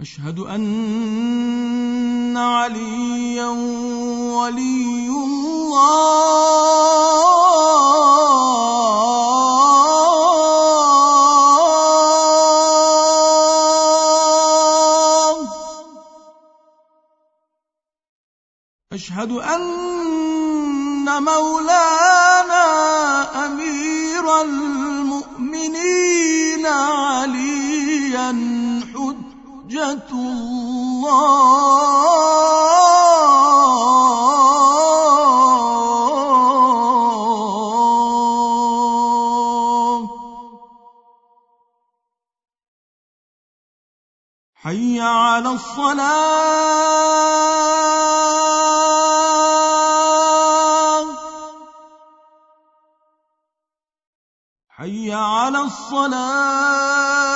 أشهد أن عليا ولي الله. أشهد أن مولانا أمير المؤمنين عليا حجة الله. حي على الصلاة. حي على الصلاة.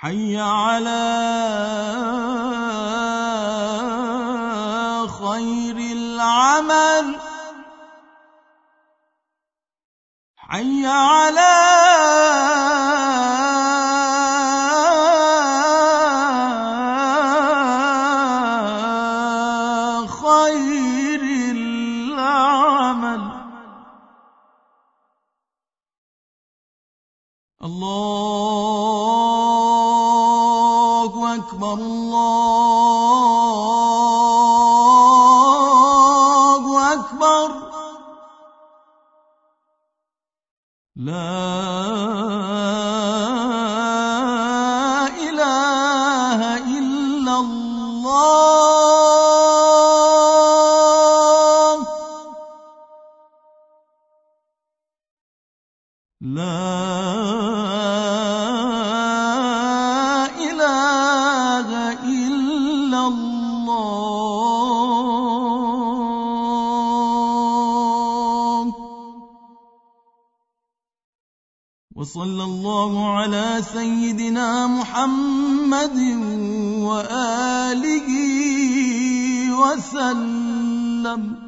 حي على خير العمل. حي على خير العمل. الله أكبر الله أكبر. لا إله إلا الله. لا وصلى الله على سيدنا محمد وآله وسلم.